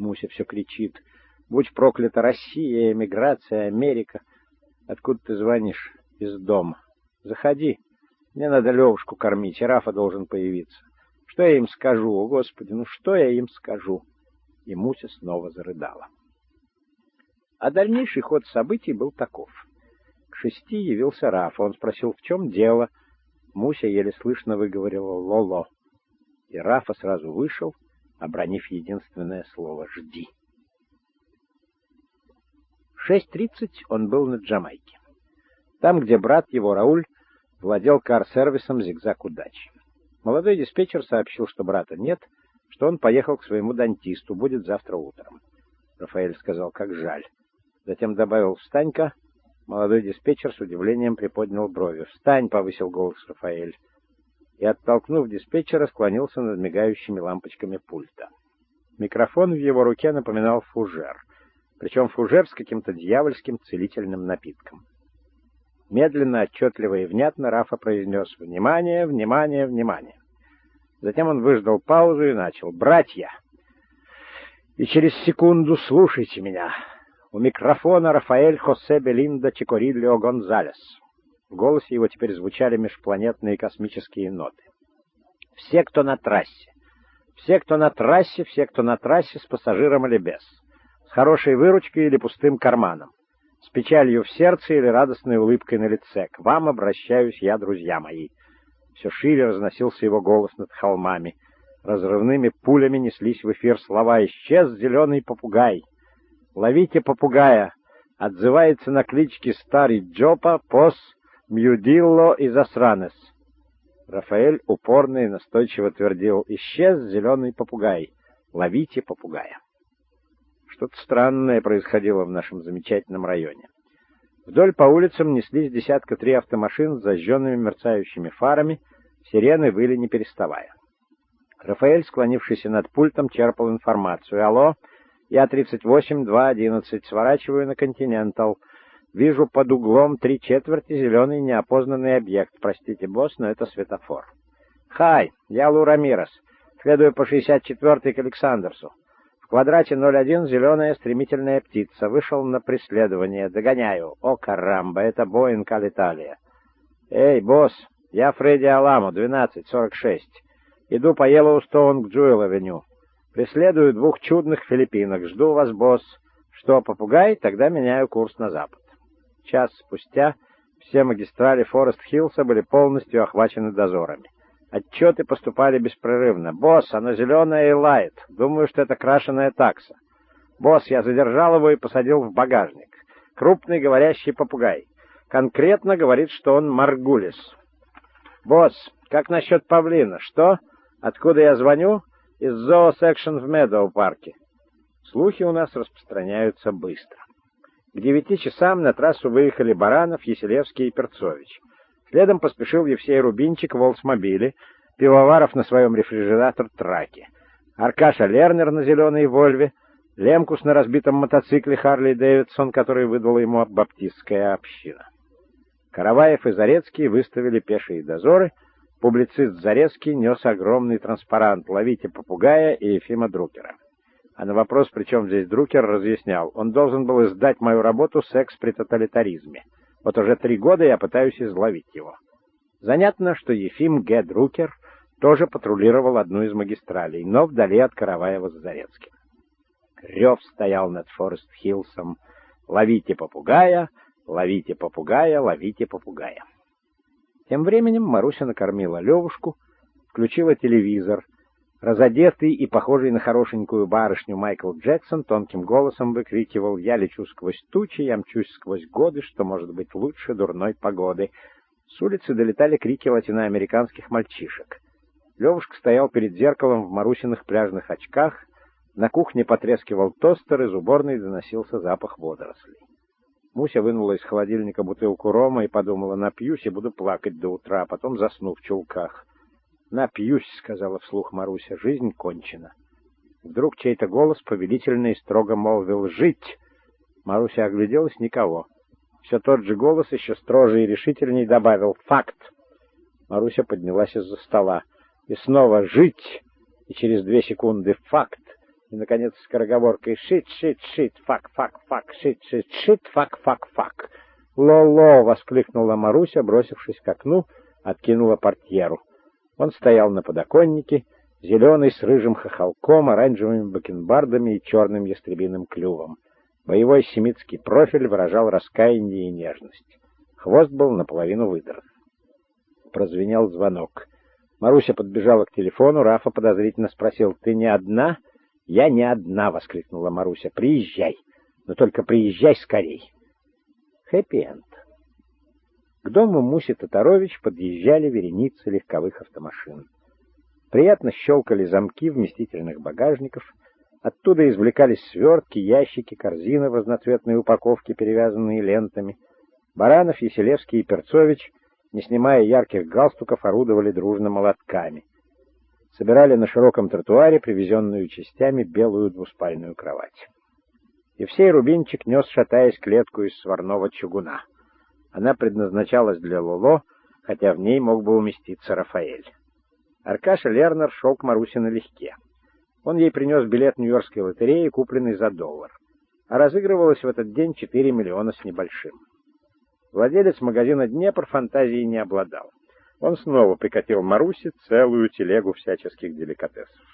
Муся все кричит. Будь проклята Россия, эмиграция, Америка. Откуда ты звонишь? Из дома. Заходи. Мне надо Левушку кормить, и Рафа должен появиться. Что я им скажу? О, Господи, ну что я им скажу? И Муся снова зарыдала. А дальнейший ход событий был таков. К шести явился Рафа. Он спросил, в чем дело. Муся еле слышно выговорила «Лоло». И Рафа сразу вышел, обронив единственное слово «Жди». В 6.30 он был на Джамайке. Там, где брат его, Рауль, владел кар-сервисом «Зигзаг удачи». Молодой диспетчер сообщил, что брата нет, что он поехал к своему дантисту, будет завтра утром. Рафаэль сказал, как жаль. Затем добавил «Встань-ка». Молодой диспетчер с удивлением приподнял брови. «Встань!» — повысил голос Рафаэль. И, оттолкнув диспетчера, склонился над мигающими лампочками пульта. Микрофон в его руке напоминал фужер, причем фужер с каким-то дьявольским целительным напитком. Медленно, отчетливо и внятно Рафа произнес «Внимание, внимание, внимание!». Затем он выждал паузу и начал «Братья!» И через секунду слушайте меня. У микрофона Рафаэль Хосе Белинда Чикорильо Гонзалес. В голосе его теперь звучали межпланетные космические ноты. Все, кто на трассе. Все, кто на трассе, все, кто на трассе с пассажиром или без. С хорошей выручкой или пустым карманом. С печалью в сердце или радостной улыбкой на лице. К вам обращаюсь я, друзья мои. Все шире разносился его голос над холмами. Разрывными пулями неслись в эфир слова «Исчез зеленый попугай». Ловите попугая. Отзывается на клички Старый Джопа, Пос, Мьюдилло и Засранес. Рафаэль упорно и настойчиво твердил «Исчез зеленый попугай. Ловите попугая». Что-то странное происходило в нашем замечательном районе. Вдоль по улицам неслись десятка три автомашин с зажженными мерцающими фарами, сирены выли не переставая. Рафаэль, склонившийся над пультом, черпал информацию. «Алло, я 38-211, сворачиваю на Континентал. Вижу под углом три четверти зеленый неопознанный объект. Простите, босс, но это светофор. Хай, я Лу Рамирес. Следую по 64-й к Александрсу. В квадрате 01 зеленая стремительная птица. Вышел на преследование. Догоняю. О, карамба, это Боинг Алиталия. Эй, босс, я Фредди Аламо, 1246. Иду по Йеллоустоун к Джуэл-авеню. Преследую двух чудных филиппинок. Жду вас, босс. Что, попугай? Тогда меняю курс на запад. Час спустя все магистрали Форест-Хиллса были полностью охвачены дозорами. Отчеты поступали беспрерывно. «Босс, оно зеленое и лает. Думаю, что это крашеная такса. Босс, я задержал его и посадил в багажник. Крупный говорящий попугай. Конкретно говорит, что он Маргулис. Босс, как насчет павлина? Что? Откуда я звоню? из зоосекшн в Медоу-парке. Слухи у нас распространяются быстро. К девяти часам на трассу выехали Баранов, Еселевский и Перцович. Следом поспешил Евсей Рубинчик в Олдсмобиле, Пивоваров на своем рефрижератор-траке, Аркаша Лернер на зеленой «Вольве», Лемкус на разбитом мотоцикле Харли Дэвидсон, который выдала ему баптистская община. Караваев и Зарецкий выставили пешие дозоры — Публицист Зарецкий нес огромный транспарант «Ловите попугая» и Ефима Друкера. А на вопрос, при чем здесь Друкер, разъяснял, он должен был издать мою работу «Секс при тоталитаризме». Вот уже три года я пытаюсь изловить его. Занятно, что Ефим Г. Друкер тоже патрулировал одну из магистралей, но вдали от Караваева с Зарецким. Рев стоял над Форест-Хиллсом. «Ловите попугая! Ловите попугая! Ловите попугая!» Тем временем Маруся накормила Левушку, включила телевизор. Разодетый и похожий на хорошенькую барышню Майкл Джексон тонким голосом выкрикивал «Я лечу сквозь тучи, я мчусь сквозь годы, что может быть лучше дурной погоды». С улицы долетали крики латиноамериканских мальчишек. Левушка стоял перед зеркалом в Марусиных пляжных очках, на кухне потрескивал тостер, из уборной доносился запах водорослей. Муся вынула из холодильника бутылку рома и подумала, напьюсь и буду плакать до утра, а потом засну в чулках. «Напьюсь», — сказала вслух Маруся, — «жизнь кончена». Вдруг чей-то голос повелительно и строго молвил «Жить!». Маруся огляделась — никого. Все тот же голос еще строже и решительней добавил «Fuck!». Маруся поднялась из-за стола. И снова «Shit!» И через две секунды «Fuck!». И, наконец, скороговоркой «shit, shit, shit, fuck, fuck, fuck, shit, shit, shit, fuck, fuck, fuck». «Лоло!» — воскликнула Маруся, бросившись к окну, откинула портьеру. Он стоял на подоконнике, зеленый с рыжим хохолком, оранжевыми бакенбардами и черным ястребиным клювом. Боевой семитский профиль выражал раскаяние и нежность. Хвост был наполовину выдран. Прозвенел звонок. Маруся подбежала к телефону, Рафа подозрительно спросил, «Ты не одна?» «Я не одна!» — воскликнула Маруся. «Приезжай! Но только приезжай скорей!» Хэппи-энд. К дому Муси Татарович подъезжали вереницы легковых автомашин. Приятно щелкали замки вместительных багажников, оттуда извлекались свертки, ящики, корзины в разноцветной упаковке, перевязанные лентами. Баранов, Еселевский и Перцович, не снимая ярких галстуков, орудовали дружно молотками. Собирали на широком тротуаре привезенную частями белую двуспальную кровать. Евсей Рубинчик нес, шатаясь, клетку из сварного чугуна. Она предназначалась для Лоло, хотя в ней мог бы уместиться Рафаэль. Аркаша Лернер шел к Марусе налегке. Он ей принес билет Нью-Йоркской лотереи, купленный за доллар. А разыгрывалось в этот день 4 миллиона с небольшим. Владелец магазина «Днепр» фантазией не обладал. Он снова прикатил Марусе целую телегу всяческих деликатесов.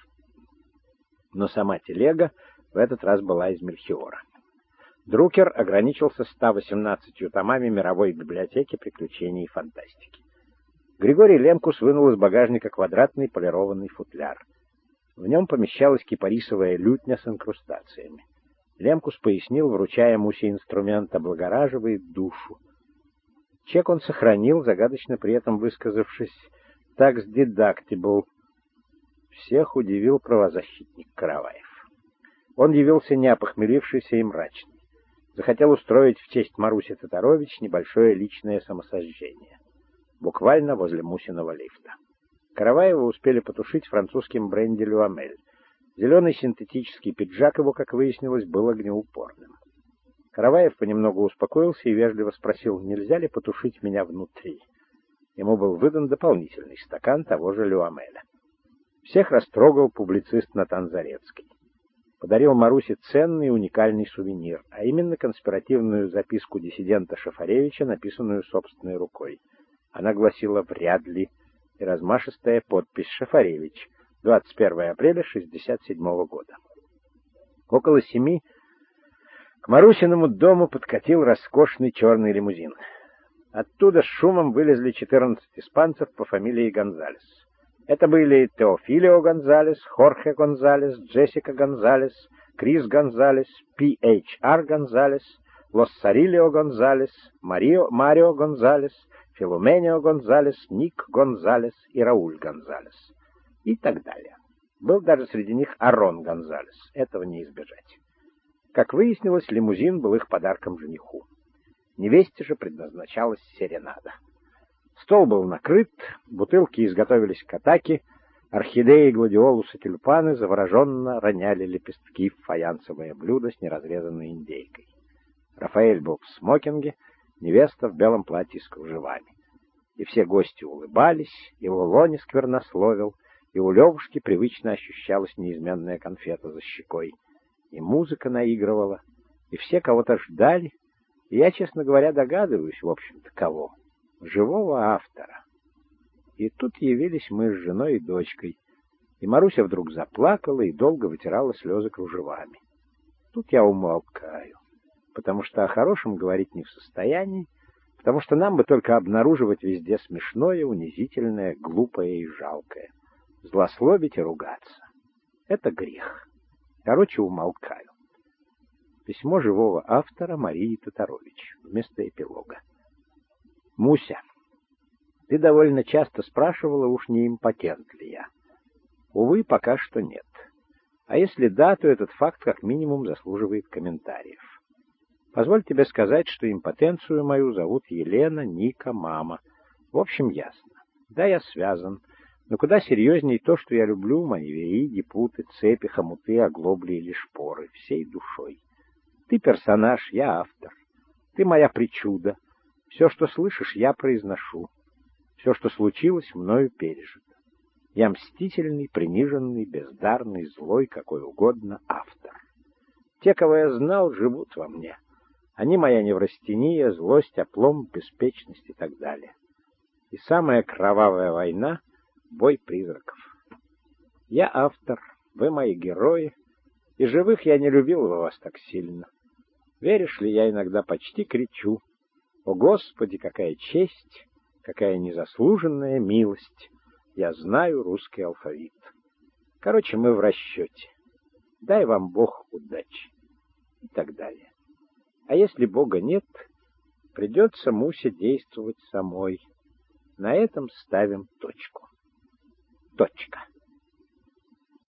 Но сама телега в этот раз была из Мельхиора. Друкер ограничился 118 томами мировой библиотеки приключений и фантастики. Григорий Лемкус вынул из багажника квадратный полированный футляр. В нем помещалась кипарисовая лютня с инкрустациями. Лемкус пояснил, вручая Мусе инструмент, облагораживает душу. Чек он сохранил, загадочно при этом высказавшись «tax deductible». Всех удивил правозащитник Караваев. Он явился не опохмелившийся и мрачный. Захотел устроить в честь Маруси Татарович небольшое личное самосожжение буквально возле Мусиного лифта. Караваева успели потушить французским бренди «Люамель». Зеленый синтетический пиджак его, как выяснилось, был огнеупорным. Караваев понемногу успокоился и вежливо спросил, нельзя ли потушить меня внутри. Ему был выдан дополнительный стакан того же Люамеля. Всех растрогал публицист Натан Зарецкий. Подарил Марусе ценный и уникальный сувенир, а именно конспиративную записку диссидента Шафаревича, написанную собственной рукой. Она гласила «Вряд ли» и размашистая подпись «Шафаревич», 21 апреля 67 года. Около семи к Марусиному дому подкатил роскошный черный лимузин. Оттуда с шумом вылезли 14 испанцев по фамилии Гонзалес. Это были Теофилио Гонзалес, Хорхе Гонзалес, Джессика Гонзалес, Крис Гонзалес, Пи.Эйч.Ар Гонзалес, Лоссарилио Гонзалес, Марио, Марио Гонзалес, Филуменио Гонзалес, Ник Гонзалес и Рауль Гонзалес. И так далее. Был даже среди них Арон Гонзалес. Этого не избежать. Как выяснилось, лимузин был их подарком жениху. Невесте же предназначалась серенада. Стол был накрыт, бутылки изготовились к атаке, орхидеи, гладиолусы, тюльпаны завороженно роняли лепестки в фаянсовое блюдо с неразрезанной индейкой. Рафаэль был в смокинге, невеста в белом платье с кружевами. И все гости улыбались, и Лолоне сквернословил, и у Левушки привычно ощущалась неизменная конфета за щекой. И музыка наигрывала, и все кого-то ждали, и я, честно говоря, догадываюсь, в общем-то, кого. Живого автора. И тут явились мы с женой и дочкой, и Маруся вдруг заплакала и долго вытирала слезы кружевами. Тут я умолкаю потому что о хорошем говорить не в состоянии, потому что нам бы только обнаруживать везде смешное, унизительное, глупое и жалкое. Злословить и ругаться. Это грех. Короче, умолкаю. Письмо живого автора Марии Татарович вместо эпилога. Муся, ты довольно часто спрашивала, уж не импотент ли я. Увы, пока что нет. А если да, то этот факт как минимум заслуживает комментариев. Позволь тебе сказать, что импотенцию мою зовут Елена, Ника, мама. В общем, ясно. Да, я связан. Но куда серьезней то, что я люблю маневери, путы, цепи, хомуты, оглобли или шпоры, всей душой. Ты персонаж, я автор. Ты моя причуда. Все, что слышишь, я произношу. Все, что случилось, мною пережито. Я мстительный, приниженный, бездарный, злой, какой угодно автор. Те, кого я знал, живут во мне. Они моя неврастения, злость, оплом, беспечность и так далее. И самая кровавая война — бой призраков. Я автор, вы мои герои, и живых я не любил бы вас так сильно. Веришь ли, я иногда почти кричу. О, Господи, какая честь, какая незаслуженная милость! Я знаю русский алфавит. Короче, мы в расчете. Дай вам Бог удачи. И так далее. А если Бога нет, придется Мусе действовать самой. На этом ставим точку. Точка.